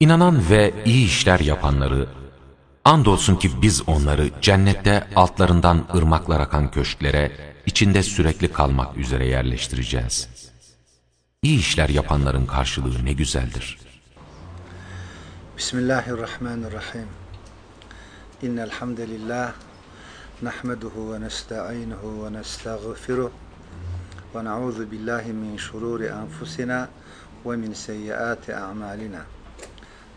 İnanan ve iyi işler yapanları, andolsun ki biz onları cennette altlarından ırmaklar akan köşklere, içinde sürekli kalmak üzere yerleştireceğiz. İyi işler yapanların karşılığı ne güzeldir. Bismillahirrahmanirrahim. İnnel hamdelellah nahmeduhu ve nestainuhu ve nestağfiruh ve na'udzu billahi min şururi enfusina ve min seyyiati a'malina.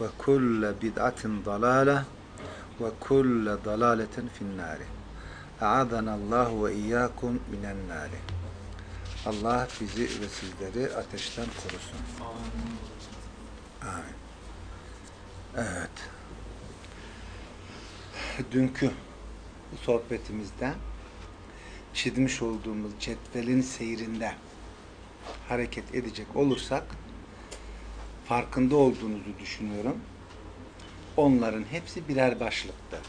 ve kulle bid'atin dalale ve kulle dalaletin finnari. A'adanallahu ve iyyakum minen nari. Allah bizi ve sizleri ateşten korusun. Amin. Amin. Evet. Dünkü sohbetimizde çizmiş olduğumuz cetvelin seyrinde hareket edecek olursak farkında olduğunuzu düşünüyorum. Onların hepsi birer başlıktı.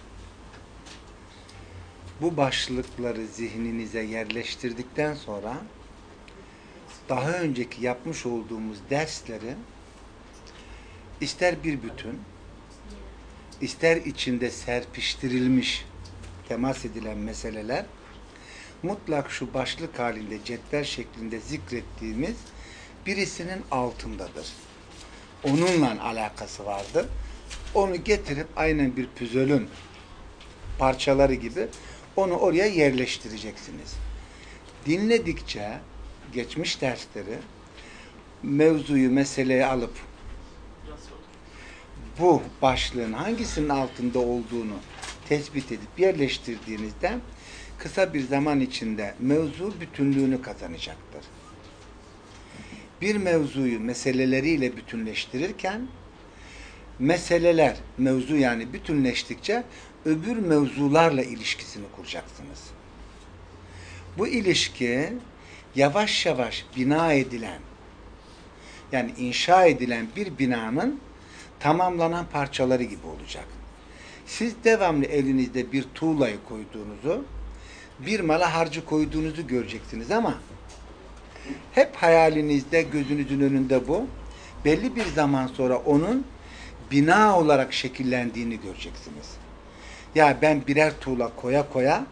Bu başlıkları zihninize yerleştirdikten sonra daha önceki yapmış olduğumuz dersleri ister bir bütün, ister içinde serpiştirilmiş, temas edilen meseleler, mutlak şu başlık halinde, cetvel şeklinde zikrettiğimiz birisinin altındadır. Onunla alakası vardır. Onu getirip aynen bir püzölün parçaları gibi onu oraya yerleştireceksiniz. Dinledikçe geçmiş dersleri mevzuyu, meseleyi alıp bu başlığın hangisinin altında olduğunu tespit edip yerleştirdiğinizde kısa bir zaman içinde mevzu bütünlüğünü kazanacaktır. Bir mevzuyu meseleleriyle bütünleştirirken meseleler, mevzu yani bütünleştikçe öbür mevzularla ilişkisini kuracaksınız. Bu ilişki yavaş yavaş bina edilen yani inşa edilen bir binanın tamamlanan parçaları gibi olacak. Siz devamlı elinizde bir tuğlayı koyduğunuzu, bir mala harcı koyduğunuzu göreceksiniz ama hep hayalinizde, gözünüzün önünde bu. Belli bir zaman sonra onun bina olarak şekillendiğini göreceksiniz. Ya ben birer tuğla koya koya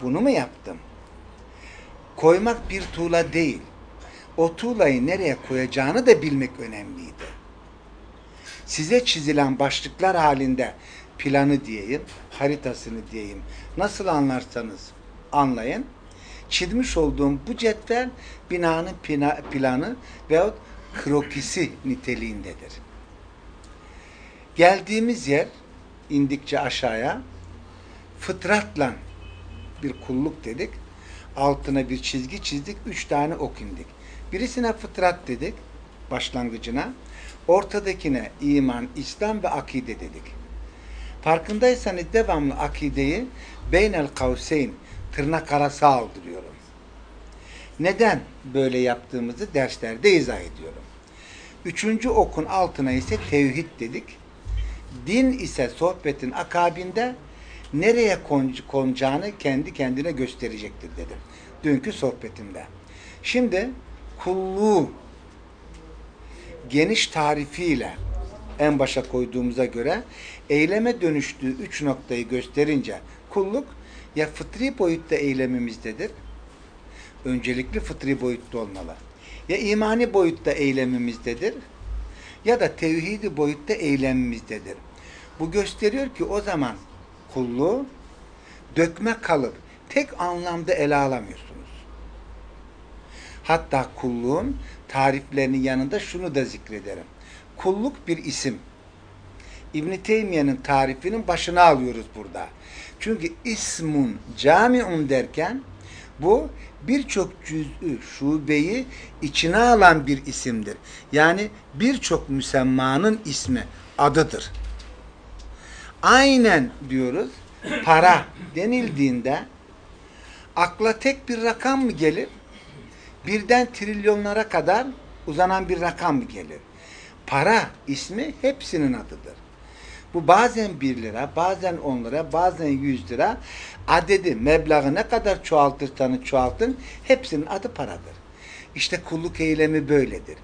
bunu mu yaptım? Koymak bir tuğla değil. O tuğlayı nereye koyacağını da bilmek önemliydi size çizilen başlıklar halinde planı diyeyim, haritasını diyeyim. Nasıl anlarsanız anlayın. Çizmiş olduğum bu cetvel binanın planı veyahut krokisi niteliğindedir. Geldiğimiz yer indikçe aşağıya fıtratla bir kulluk dedik. Altına bir çizgi çizdik. Üç tane ok indik. Birisine fıtrat dedik başlangıcına. Ortadakine iman, İslam ve akide dedik. Farkındaysanız devamlı akideyi beynel kavseyn, tırnak arası aldırıyorum. Neden böyle yaptığımızı derslerde izah ediyorum. Üçüncü okun altına ise tevhid dedik. Din ise sohbetin akabinde nereye konacağını kendi kendine gösterecektir dedim. Dünkü sohbetimde. Şimdi kulluğu geniş tarifiyle en başa koyduğumuza göre eyleme dönüştüğü üç noktayı gösterince kulluk ya fıtri boyutta eylemimizdedir. Öncelikli fıtri boyutta olmalı. Ya imani boyutta eylemimizdedir ya da tevhidi boyutta eylemimizdedir. Bu gösteriyor ki o zaman kulluğu dökme kalıp tek anlamda ele alamıyorsunuz. Hatta kulluğun tariflerinin yanında şunu da zikrederim. Kulluk bir isim. İbn Teymiye'nin tarifinin başına alıyoruz burada. Çünkü ismun camiun derken bu birçok cüz'ü, şubeyi içine alan bir isimdir. Yani birçok müsemmanın ismi. adıdır. Aynen diyoruz para denildiğinde akla tek bir rakam mı gelir? Birden trilyonlara kadar uzanan bir rakam mı gelir? Para ismi hepsinin adıdır. Bu bazen 1 lira, bazen 10 lira, bazen 100 lira. Adedi, meblağı ne kadar çoğaltırsanız çoğaltın, hepsinin adı paradır. İşte kulluk eylemi böyledir.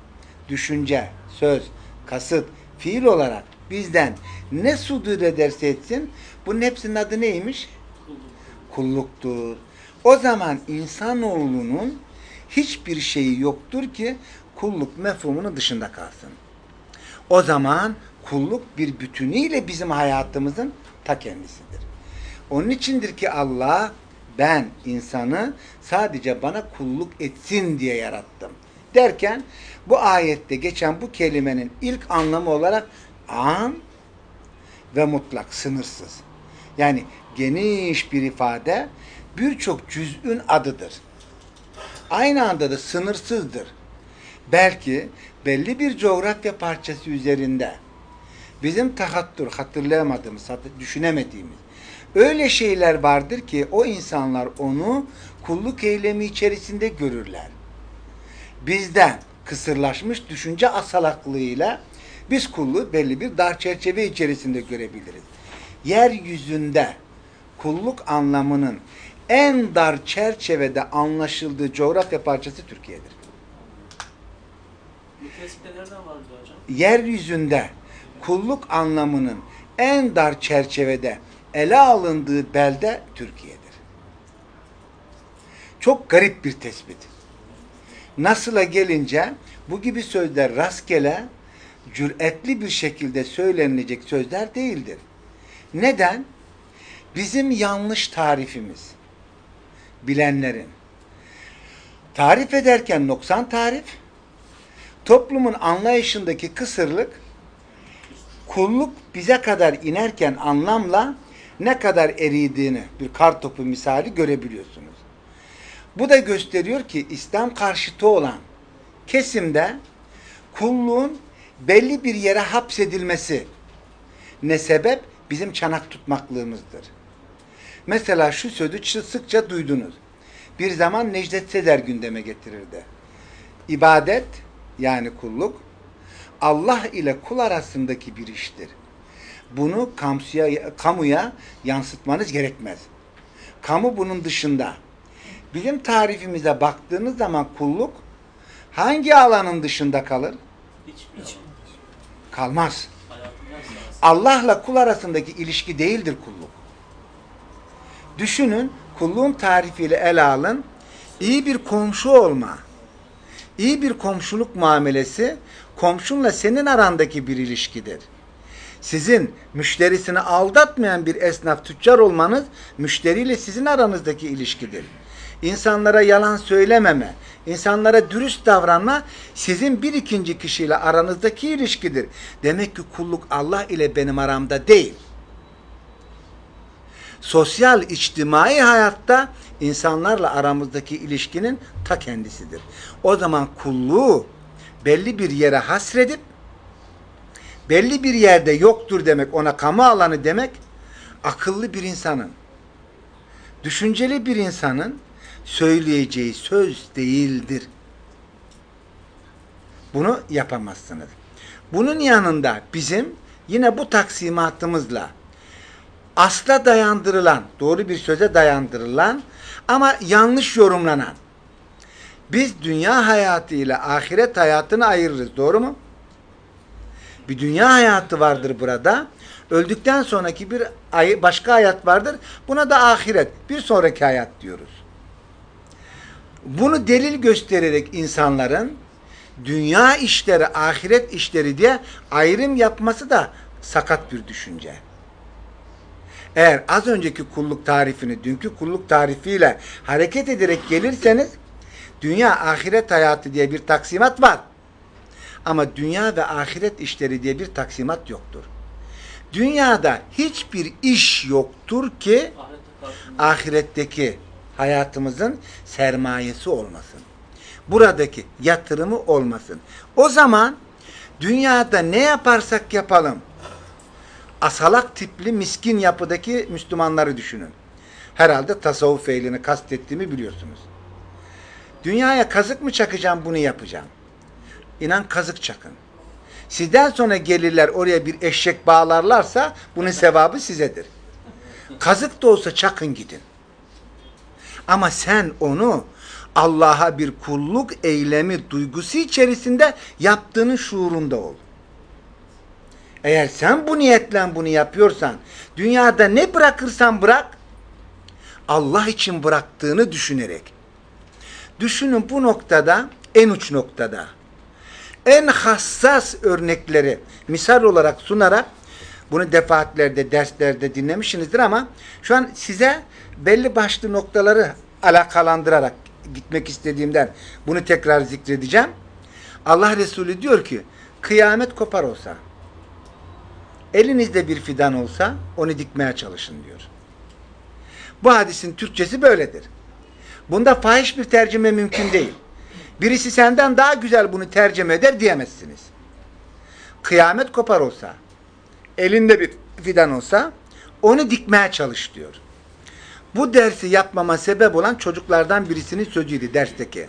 Düşünce, söz, kasıt, fiil olarak bizden ne sudur ederse etsin, bunun hepsinin adı neymiş? Kulluktur. O zaman insanoğlunun hiçbir şeyi yoktur ki kulluk mefhumunun dışında kalsın. O zaman kulluk bir bütünüyle bizim hayatımızın ta kendisidir. Onun içindir ki Allah ben insanı sadece bana kulluk etsin diye yarattım. Derken bu ayette geçen bu kelimenin ilk anlamı olarak an ve mutlak, sınırsız. Yani geniş bir ifade birçok cüz'ün adıdır. Aynı anda da sınırsızdır. Belki belli bir coğrafya parçası üzerinde bizim tahattür, hatırlayamadığımız, düşünemediğimiz öyle şeyler vardır ki o insanlar onu kulluk eylemi içerisinde görürler. Bizden kısırlaşmış düşünce asalaklığıyla biz kulluğu belli bir dar çerçeve içerisinde görebiliriz. Yeryüzünde kulluk anlamının en dar çerçevede anlaşıldığı coğrafya parçası Türkiye'dir. Bu tespitte nereden vardı hocam? Yeryüzünde kulluk anlamının en dar çerçevede ele alındığı belde Türkiye'dir. Çok garip bir tespit. Nasıla gelince bu gibi sözler rastgele cüretli bir şekilde söylenilecek sözler değildir. Neden? Bizim yanlış tarifimiz bilenlerin tarif ederken noksan tarif toplumun anlayışındaki kısırlık kulluk bize kadar inerken anlamla ne kadar eridiğini bir kar topu misali görebiliyorsunuz. Bu da gösteriyor ki İslam karşıtı olan kesimde kulluğun belli bir yere hapsedilmesi ne sebep? Bizim çanak tutmaklığımızdır. Mesela şu sözü sıkça duydunuz. Bir zaman Necdet Sezer gündeme getirirdi. İbadet yani kulluk Allah ile kul arasındaki bir iştir. Bunu kamuya, kamuya yansıtmanız gerekmez. Kamu bunun dışında. Bizim tarifimize baktığınız zaman kulluk hangi alanın dışında kalır? Hiçbir Hiç. Kalmaz. Allah'la kul arasındaki ilişki değildir kulluk. Düşünün, kulluğun tarifiyle ele alın. İyi bir komşu olma. İyi bir komşuluk muamelesi komşunla senin arandaki bir ilişkidir. Sizin müşterisini aldatmayan bir esnaf tüccar olmanız müşteriyle sizin aranızdaki ilişkidir. İnsanlara yalan söylememe, insanlara dürüst davranma sizin bir ikinci kişiyle aranızdaki ilişkidir. Demek ki kulluk Allah ile benim aramda değil. Sosyal, içtimai hayatta insanlarla aramızdaki ilişkinin ta kendisidir. O zaman kulluğu belli bir yere hasredip belli bir yerde yoktur demek, ona kamu alanı demek akıllı bir insanın, düşünceli bir insanın söyleyeceği söz değildir. Bunu yapamazsınız. Bunun yanında bizim yine bu taksimatımızla asla dayandırılan, doğru bir söze dayandırılan ama yanlış yorumlanan biz dünya hayatı ile ahiret hayatını ayırırız. Doğru mu? Bir dünya hayatı vardır burada. Öldükten sonraki bir başka hayat vardır. Buna da ahiret. Bir sonraki hayat diyoruz. Bunu delil göstererek insanların dünya işleri, ahiret işleri diye ayrım yapması da sakat bir düşünce. Eğer az önceki kulluk tarifini, dünkü kulluk tarifiyle hareket ederek gelirseniz dünya ahiret hayatı diye bir taksimat var. Ama dünya ve ahiret işleri diye bir taksimat yoktur. Dünyada hiçbir iş yoktur ki ahiretteki hayatımızın sermayesi olmasın. Buradaki yatırımı olmasın. O zaman dünyada ne yaparsak yapalım asalak tipli miskin yapıdaki Müslümanları düşünün. Herhalde tasavvuf ehlini kastettiğimi biliyorsunuz. Dünyaya kazık mı çakacağım bunu yapacağım. İnan kazık çakın. Sizden sonra gelirler oraya bir eşek bağlarlarsa bunun sevabı sizedir. Kazık da olsa çakın gidin. Ama sen onu Allah'a bir kulluk eylemi duygusu içerisinde yaptığının şuurunda ol. Eğer sen bu niyetle bunu yapıyorsan, dünyada ne bırakırsan bırak, Allah için bıraktığını düşünerek. Düşünün bu noktada, en uç noktada, en hassas örnekleri misal olarak sunarak, bunu defaatlerde, derslerde dinlemişsinizdir ama şu an size belli başlı noktaları alakalandırarak gitmek istediğimden bunu tekrar zikredeceğim. Allah Resulü diyor ki, kıyamet kopar olsa, elinizde bir fidan olsa onu dikmeye çalışın diyor. Bu hadisin Türkçesi böyledir. Bunda fahiş bir tercüme mümkün değil. Birisi senden daha güzel bunu tercüme eder diyemezsiniz. Kıyamet kopar olsa, elinde bir fidan olsa onu dikmeye çalış diyor. Bu dersi yapmama sebep olan çocuklardan birisinin sözüydü dersteki.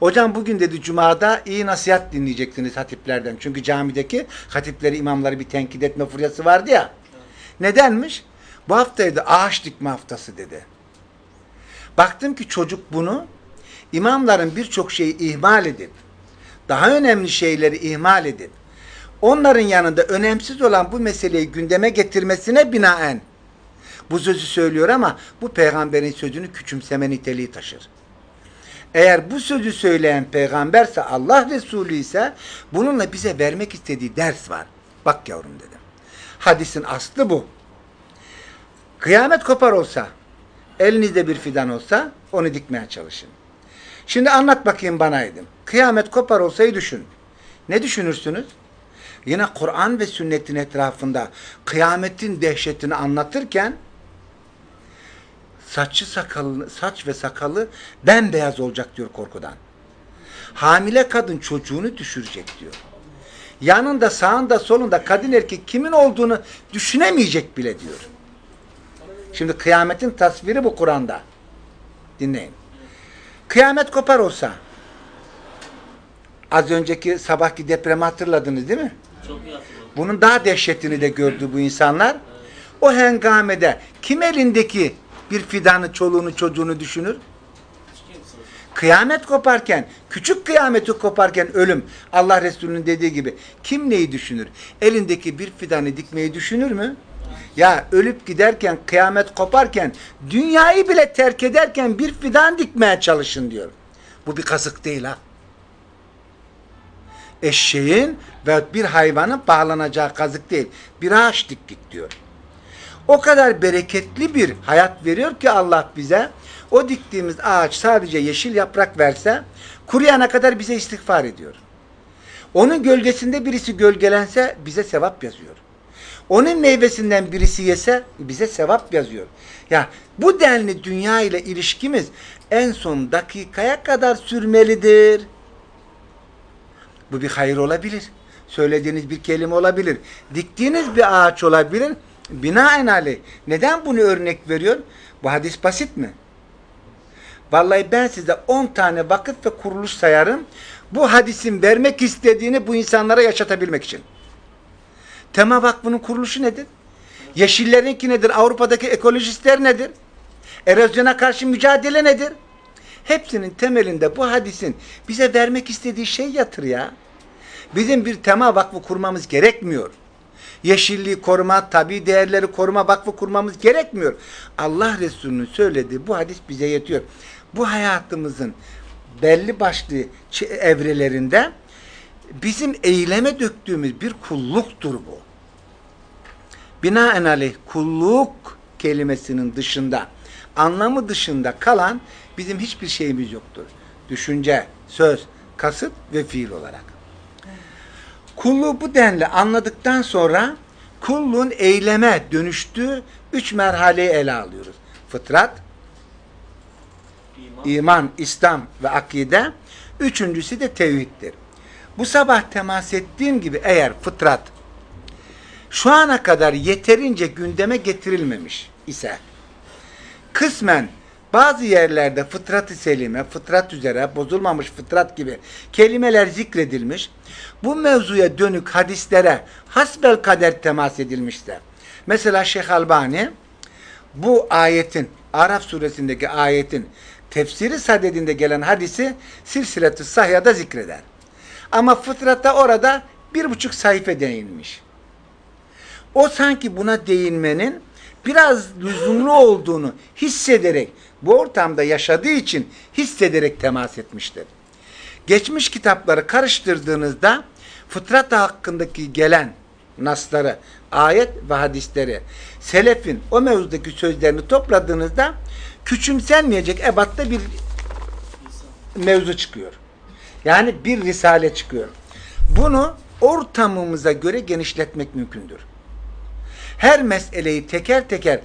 Hocam bugün dedi Cuma'da iyi nasihat dinleyeceksiniz hatiplerden. Çünkü camideki hatipleri, imamları bir tenkit etme furyası vardı ya. Nedenmiş? Bu haftaydı ağaç dikme haftası dedi. Baktım ki çocuk bunu imamların birçok şeyi ihmal edip, daha önemli şeyleri ihmal edip, onların yanında önemsiz olan bu meseleyi gündeme getirmesine binaen bu sözü söylüyor ama bu peygamberin sözünü küçümseme niteliği taşır. Eğer bu sözü söyleyen peygamberse Allah Resulü ise bununla bize vermek istediği ders var. Bak yavrum dedim. Hadisin aslı bu. Kıyamet kopar olsa, elinizde bir fidan olsa onu dikmeye çalışın. Şimdi anlat bakayım bana Edim. Kıyamet kopar olsayı düşün. Ne düşünürsünüz? Yine Kur'an ve sünnetin etrafında kıyametin dehşetini anlatırken saçı sakalı, saç ve sakalı bembeyaz olacak diyor korkudan. Hamile kadın çocuğunu düşürecek diyor. Yanında, sağında, solunda kadın erkek kimin olduğunu düşünemeyecek bile diyor. Şimdi kıyametin tasviri bu Kur'an'da. Dinleyin. Kıyamet kopar olsa az önceki sabahki depremi hatırladınız değil mi? Çok iyi hatırladım. Bunun daha dehşetini de gördü bu insanlar. O hengamede kim elindeki bir fidanı, çoluğunu, çocuğunu düşünür? Kıyamet koparken, küçük kıyameti koparken ölüm, Allah Resulü'nün dediği gibi kim neyi düşünür? Elindeki bir fidanı dikmeyi düşünür mü? Ya ölüp giderken, kıyamet koparken, dünyayı bile terk ederken bir fidan dikmeye çalışın diyor. Bu bir kasık değil ha. Eşeğin ve bir hayvanın bağlanacağı kazık değil. Bir ağaç diktik diyor. O kadar bereketli bir hayat veriyor ki Allah bize. O diktiğimiz ağaç sadece yeşil yaprak verse kuruyana kadar bize istiğfar ediyor. Onun gölgesinde birisi gölgelense bize sevap yazıyor. Onun meyvesinden birisi yese bize sevap yazıyor. Ya bu denli dünya ile ilişkimiz en son dakikaya kadar sürmelidir. Bu bir hayır olabilir. Söylediğiniz bir kelime olabilir. Diktiğiniz bir ağaç olabilir. Binaenaleyh. Neden bunu örnek veriyor? Bu hadis basit mi? Vallahi ben size 10 tane vakıf ve kuruluş sayarım. Bu hadisin vermek istediğini bu insanlara yaşatabilmek için. Tema Vakfı'nın kuruluşu nedir? Yeşillerinki nedir? Avrupa'daki ekolojistler nedir? Erozyona karşı mücadele nedir? Hepsinin temelinde bu hadisin bize vermek istediği şey yatır ya. Bizim bir tema vakfı kurmamız gerekmiyor. Yeşilliği koruma, tabi değerleri koruma vakfı kurmamız gerekmiyor. Allah Resulü'nün söylediği bu hadis bize yetiyor. Bu hayatımızın belli başlı evrelerinde bizim eyleme döktüğümüz bir kulluktur bu. Binaenaleyh kulluk kelimesinin dışında, anlamı dışında kalan bizim hiçbir şeyimiz yoktur. Düşünce, söz, kasıt ve fiil olarak. Kulluğu bu denli anladıktan sonra kulluğun eyleme dönüştüğü üç merhaleyi ele alıyoruz. Fıtrat, İman. iman, İslam ve akide. Üçüncüsü de tevhiddir. Bu sabah temas ettiğim gibi eğer fıtrat şu ana kadar yeterince gündeme getirilmemiş ise kısmen bazı yerlerde fıtrat-ı selime, fıtrat üzere, bozulmamış fıtrat gibi kelimeler zikredilmiş. Bu mevzuya dönük hadislere hasbel kader temas edilmişse. Mesela Şeyh Albani bu ayetin, Araf suresindeki ayetin tefsiri sadedinde gelen hadisi silsilet-i sahyada zikreder. Ama fıtratta orada bir buçuk sayfa değinmiş. O sanki buna değinmenin biraz lüzumlu olduğunu hissederek, bu ortamda yaşadığı için hissederek temas etmiştir. Geçmiş kitapları karıştırdığınızda fıtrat hakkındaki gelen nasları, ayet ve hadisleri, selefin o mevzudaki sözlerini topladığınızda küçümsenmeyecek ebatta bir mevzu çıkıyor. Yani bir risale çıkıyor. Bunu ortamımıza göre genişletmek mümkündür. Her meseleyi teker teker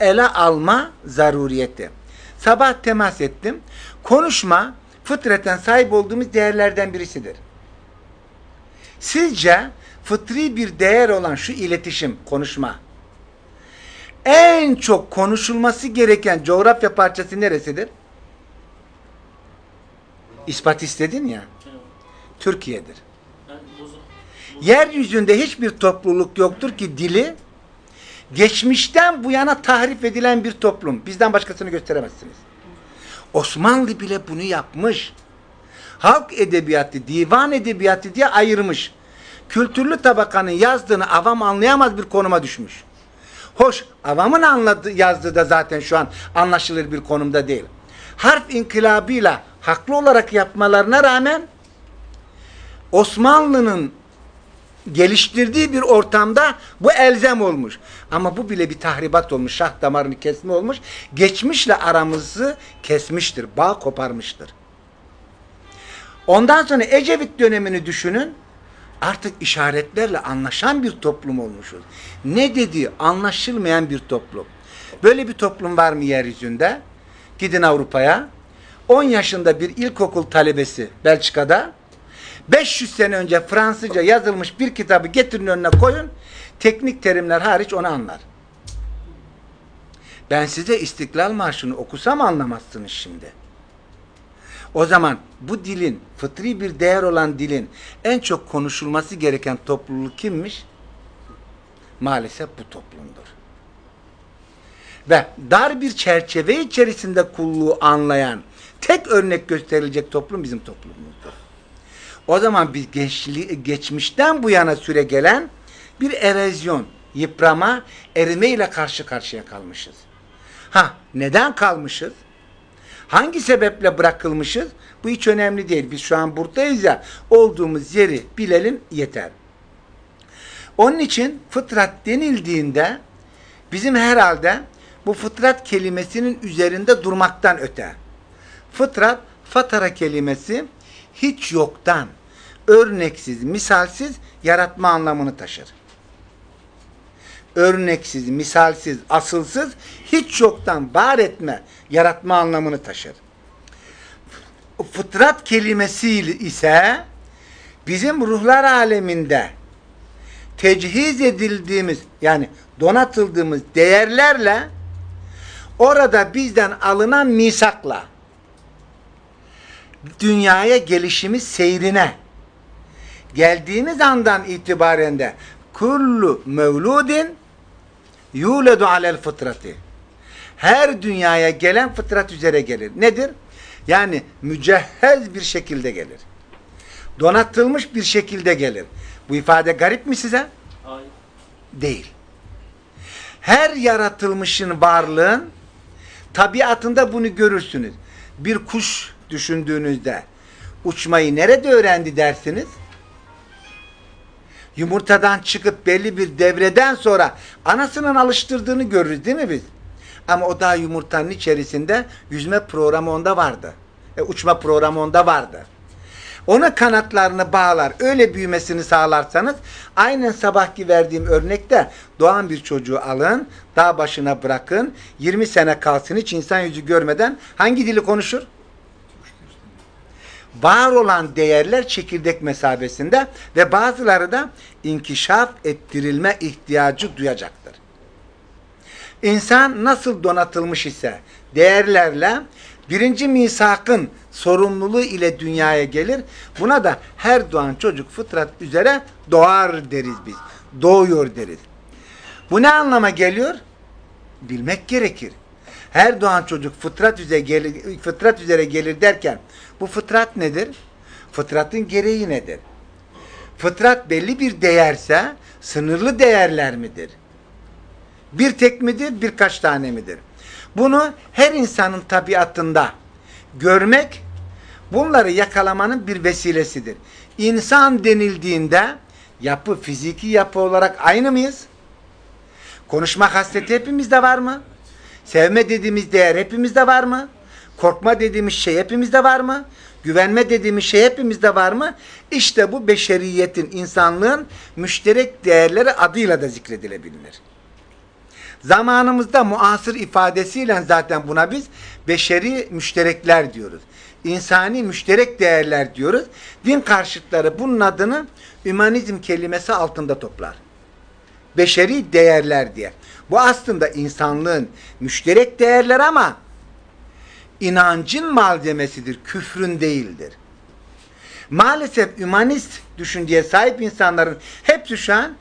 ele alma zaruriyeti. Sabah temas ettim. Konuşma fıtraten sahip olduğumuz değerlerden birisidir. Sizce fıtri bir değer olan şu iletişim, konuşma en çok konuşulması gereken coğrafya parçası neresidir? İspat istedin ya. Evet. Türkiye'dir. Yeryüzünde hiçbir topluluk yoktur ki dili geçmişten bu yana tahrif edilen bir toplum. Bizden başkasını gösteremezsiniz. Osmanlı bile bunu yapmış. Halk edebiyatı, divan edebiyatı diye ayırmış. Kültürlü tabakanın yazdığını avam anlayamaz bir konuma düşmüş. Hoş, avamın anladığı, yazdığı da zaten şu an anlaşılır bir konumda değil. Harf inkılabıyla haklı olarak yapmalarına rağmen Osmanlı'nın geliştirdiği bir ortamda bu elzem olmuş. Ama bu bile bir tahribat olmuş. Şah damarını kesme olmuş. Geçmişle aramızı kesmiştir. Bağ koparmıştır. Ondan sonra Ecevit dönemini düşünün. Artık işaretlerle anlaşan bir toplum olmuşuz. Ne dediği anlaşılmayan bir toplum. Böyle bir toplum var mı yeryüzünde? Gidin Avrupa'ya. 10 yaşında bir ilkokul talebesi Belçika'da 500 sene önce Fransızca yazılmış bir kitabı getirin önüne koyun. Teknik terimler hariç onu anlar. Ben size İstiklal Marşı'nı okusam anlamazsınız şimdi. O zaman bu dilin, fıtri bir değer olan dilin en çok konuşulması gereken topluluk kimmiş? Maalesef bu toplumdur. Ve dar bir çerçeve içerisinde kulluğu anlayan, tek örnek gösterilecek toplum bizim toplumumuzdur. O zaman biz geçli, geçmişten bu yana süre gelen bir erozyon, yıprama, erime ile karşı karşıya kalmışız. Ha, neden kalmışız? Hangi sebeple bırakılmışız? Bu hiç önemli değil. Biz şu an buradayız ya, olduğumuz yeri bilelim yeter. Onun için fıtrat denildiğinde bizim herhalde bu fıtrat kelimesinin üzerinde durmaktan öte. Fıtrat, fatara kelimesi hiç yoktan, örneksiz, misalsiz yaratma anlamını taşır. Örneksiz, misalsiz, asılsız, hiç yoktan var etme, yaratma anlamını taşır. Fıtrat kelimesi ise bizim ruhlar aleminde tecihiz edildiğimiz yani donatıldığımız değerlerle orada bizden alınan misakla dünyaya gelişimiz seyrine geldiğimiz andan itibaren de kullu mevludin yuledu alel fıtratı her dünyaya gelen fıtrat üzere gelir. Nedir? Yani mücehhez bir şekilde gelir. Donatılmış bir şekilde gelir. Bu ifade garip mi size? Hayır. Değil. Her yaratılmışın varlığın tabiatında bunu görürsünüz. Bir kuş düşündüğünüzde uçmayı nerede öğrendi dersiniz? Yumurtadan çıkıp belli bir devreden sonra anasının alıştırdığını görürüz değil mi biz? Ama o daha yumurtanın içerisinde yüzme programı onda vardı. E, uçma programı onda vardı. Ona kanatlarını bağlar, öyle büyümesini sağlarsanız, aynen sabahki verdiğim örnekte doğan bir çocuğu alın, dağ başına bırakın, 20 sene kalsın hiç insan yüzü görmeden hangi dili konuşur? Var olan değerler çekirdek mesabesinde ve bazıları da inkişaf ettirilme ihtiyacı duyacaktır. İnsan nasıl donatılmış ise değerlerle birinci misakın sorumluluğu ile dünyaya gelir. Buna da her doğan çocuk fıtrat üzere doğar deriz biz. Doğuyor deriz. Bu ne anlama geliyor? Bilmek gerekir. Her doğan çocuk fıtrat üzere gelir, fıtrat üzere gelir derken bu fıtrat nedir? Fıtratın gereği nedir? Fıtrat belli bir değerse sınırlı değerler midir? Bir tek midir, birkaç tane midir? Bunu her insanın tabiatında görmek, bunları yakalamanın bir vesilesidir. İnsan denildiğinde yapı, fiziki yapı olarak aynı mıyız? Konuşma hasreti hepimizde var mı? Sevme dediğimiz değer hepimizde var mı? Korkma dediğimiz şey hepimizde var mı? Güvenme dediğimiz şey hepimizde var mı? İşte bu beşeriyetin, insanlığın müşterek değerleri adıyla da zikredilebilir. Zamanımızda muasır ifadesiyle zaten buna biz beşeri müşterekler diyoruz. İnsani müşterek değerler diyoruz. Din karşıtları bunun adını ümanizm kelimesi altında toplar. Beşeri değerler diye. Bu aslında insanlığın müşterek değerler ama inancın malzemesidir, küfrün değildir. Maalesef ümanist düşünceye sahip insanların hepsi şu an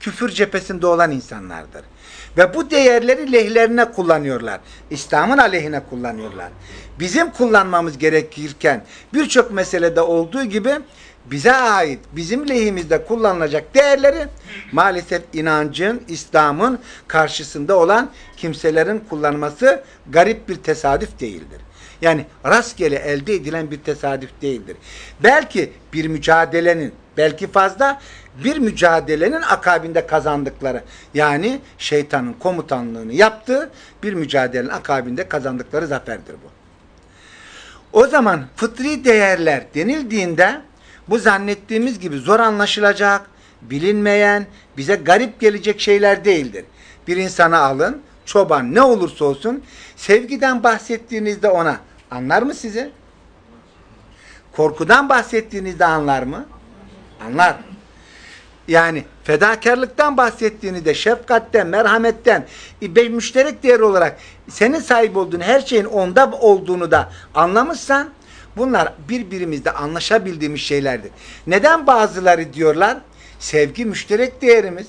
küfür cephesinde olan insanlardır. Ve bu değerleri lehlerine kullanıyorlar. İslam'ın aleyhine kullanıyorlar. Bizim kullanmamız gerekirken birçok meselede olduğu gibi bize ait, bizim lehimizde kullanılacak değerleri maalesef inancın, İslam'ın karşısında olan kimselerin kullanması garip bir tesadüf değildir. Yani rastgele elde edilen bir tesadüf değildir. Belki bir mücadelenin, belki fazla bir mücadelenin akabinde kazandıkları yani şeytanın komutanlığını yaptığı bir mücadelenin akabinde kazandıkları zaferdir bu. O zaman fıtri değerler denildiğinde bu zannettiğimiz gibi zor anlaşılacak, bilinmeyen, bize garip gelecek şeyler değildir. Bir insana alın, çoban ne olursa olsun sevgiden bahsettiğinizde ona anlar mı sizi? Korkudan bahsettiğinizde anlar mı? Anlar. Yani fedakarlıktan bahsettiğinizde şefkatten, merhametten, bir müşterek değer olarak senin sahip olduğun her şeyin onda olduğunu da anlamışsan bunlar birbirimizde anlaşabildiğimiz şeylerdir. Neden bazıları diyorlar? Sevgi müşterek değerimiz.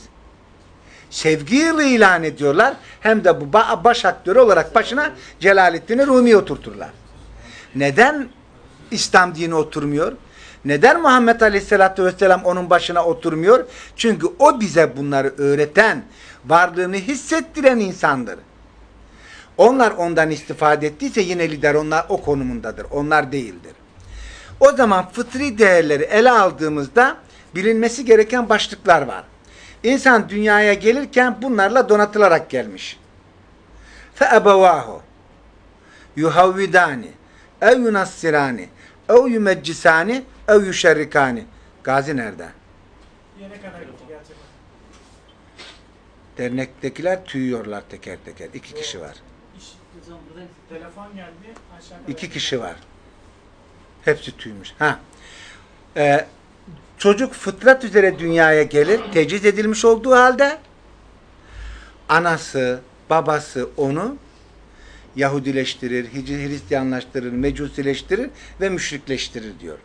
Sevgi yılı ilan ediyorlar. Hem de bu baş aktörü olarak başına Celaleddin Rumi oturturlar. Neden İslam dini oturmuyor? Neden Muhammed Aleyhisselatü Vesselam onun başına oturmuyor? Çünkü o bize bunları öğreten, varlığını hissettiren insandır. Onlar ondan istifade ettiyse yine lider onlar o konumundadır. Onlar değildir. O zaman fıtri değerleri ele aldığımızda bilinmesi gereken başlıklar var. İnsan dünyaya gelirken bunlarla donatılarak gelmiş. فَأَبَوَاهُ يُهَوِّدَانِ اَوْ يُنَصِّرَانِ اَوْ يُمَجِّسَانِ ev yüşerrikani. Gazi nerede? Yene kadar gitti gerçekten. Dernektekiler tüyüyorlar teker teker. İki kişi var. Telefon geldi aşağıda. İki kişi var. Hepsi tüymüş. Ha. Ee, çocuk fıtrat üzere dünyaya gelir. Teciz edilmiş olduğu halde anası, babası onu Yahudileştirir, Hristiyanlaştırır, Mecusileştirir ve müşrikleştirir diyor.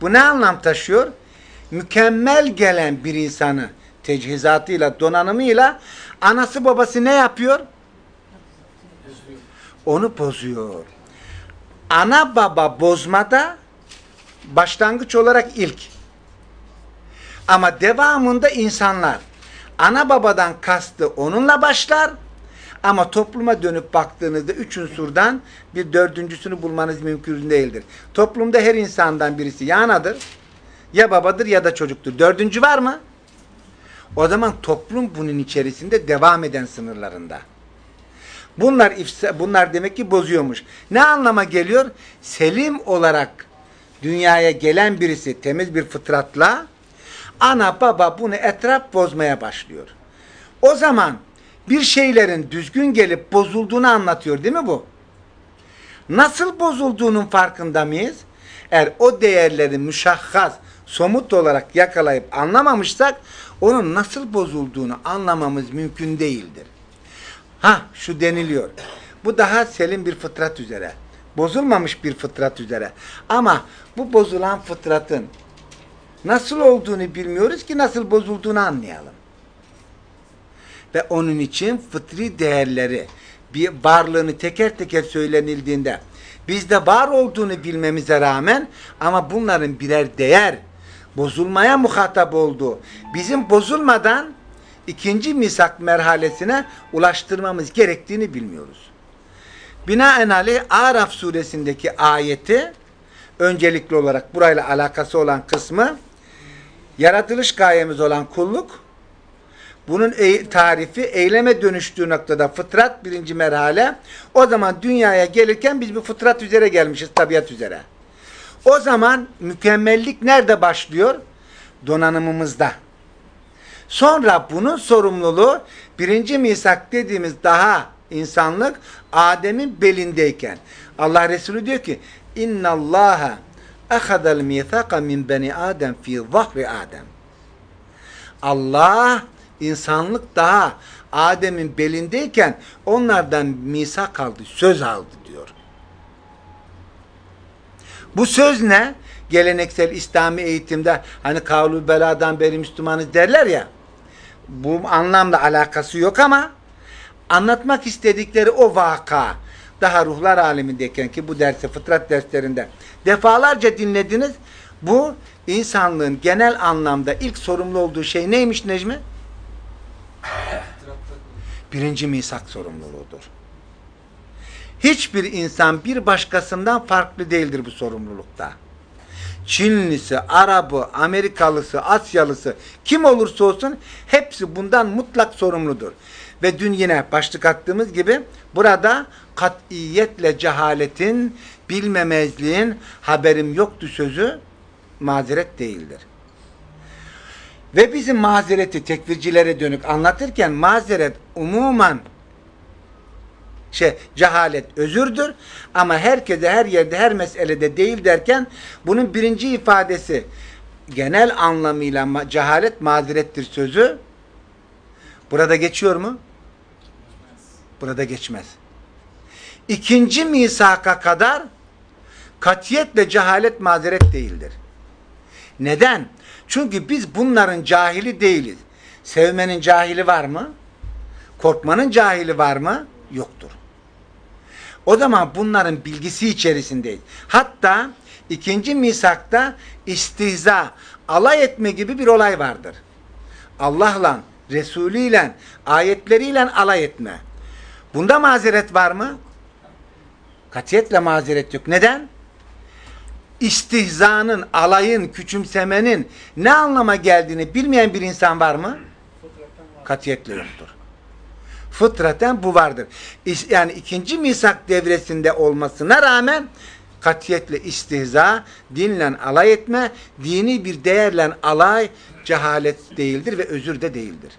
Bu ne anlam taşıyor? Mükemmel gelen bir insanı tecihizatıyla, donanımıyla anası babası ne yapıyor? Onu bozuyor. Ana baba bozmada başlangıç olarak ilk. Ama devamında insanlar ana babadan kastı onunla başlar ama topluma dönüp baktığınızda üç unsurdan bir dördüncüsünü bulmanız mümkün değildir. Toplumda her insandan birisi ya anadır, ya babadır ya da çocuktur. Dördüncü var mı? O zaman toplum bunun içerisinde devam eden sınırlarında. Bunlar ifsa, bunlar demek ki bozuyormuş. Ne anlama geliyor? Selim olarak dünyaya gelen birisi temiz bir fıtratla ana baba bunu etraf bozmaya başlıyor. O zaman bir şeylerin düzgün gelip bozulduğunu anlatıyor değil mi bu? Nasıl bozulduğunun farkında mıyız? Eğer o değerleri müşahhas, somut olarak yakalayıp anlamamışsak onun nasıl bozulduğunu anlamamız mümkün değildir. Ha şu deniliyor. Bu daha selim bir fıtrat üzere. Bozulmamış bir fıtrat üzere. Ama bu bozulan fıtratın nasıl olduğunu bilmiyoruz ki nasıl bozulduğunu anlayalım. Ve onun için fıtri değerleri bir varlığını teker teker söylenildiğinde bizde var olduğunu bilmemize rağmen ama bunların birer değer bozulmaya muhatap olduğu bizim bozulmadan ikinci misak merhalesine ulaştırmamız gerektiğini bilmiyoruz. Binaenaleyh Araf suresindeki ayeti öncelikli olarak burayla alakası olan kısmı yaratılış gayemiz olan kulluk bunun tarifi eyleme dönüştüğü noktada fıtrat birinci merhale. O zaman dünyaya gelirken biz bir fıtrat üzere gelmişiz, tabiat üzere. O zaman mükemmellik nerede başlıyor? Donanımımızda. Sonra bunun sorumluluğu birinci misak dediğimiz daha insanlık Adem'in belindeyken. Allah Resulü diyor ki İnna Allaha ahadal mithaka min beni Adem fi zahri Adem. Allah insanlık daha Adem'in belindeyken onlardan misak aldı, söz aldı diyor. Bu söz ne? Geleneksel İslami eğitimde hani kavlu beladan beri Müslümanız derler ya. Bu anlamda alakası yok ama anlatmak istedikleri o vaka daha ruhlar alemindeyken ki bu dersi fıtrat derslerinde defalarca dinlediniz. Bu insanlığın genel anlamda ilk sorumlu olduğu şey neymiş Necmi? Birinci misak sorumluluğudur. Hiçbir insan bir başkasından farklı değildir bu sorumlulukta. Çinlisi, Arabı, Amerikalısı, Asyalısı kim olursa olsun hepsi bundan mutlak sorumludur. Ve dün yine başlık attığımız gibi burada katiyetle cehaletin, bilmemezliğin haberim yoktu sözü mazeret değildir. Ve bizim mazereti tekvircilere dönük anlatırken mazeret umuman şey cehalet özürdür ama herkese her yerde her meselede değil derken bunun birinci ifadesi genel anlamıyla ma cehalet mazerettir sözü burada geçiyor mu? Burada geçmez. İkinci misaka kadar katiyetle cehalet mazeret değildir. Neden? Çünkü biz bunların cahili değiliz. Sevmenin cahili var mı? Korkmanın cahili var mı? Yoktur. O zaman bunların bilgisi içerisindeyiz. Hatta ikinci misakta istihza, alay etme gibi bir olay vardır. Allah'la, Resulü ile, ayetleriyle alay etme. Bunda mazeret var mı? Katiyetle mazeret yok. Neden? İstihzanın, alayın, küçümsemenin ne anlama geldiğini bilmeyen bir insan var mı? Katiyetle yoktur. Fıtraten bu vardır. Yani ikinci misak devresinde olmasına rağmen katiyetle istihza, dinle alay etme, dini bir değerle alay cehalet değildir ve özür de değildir.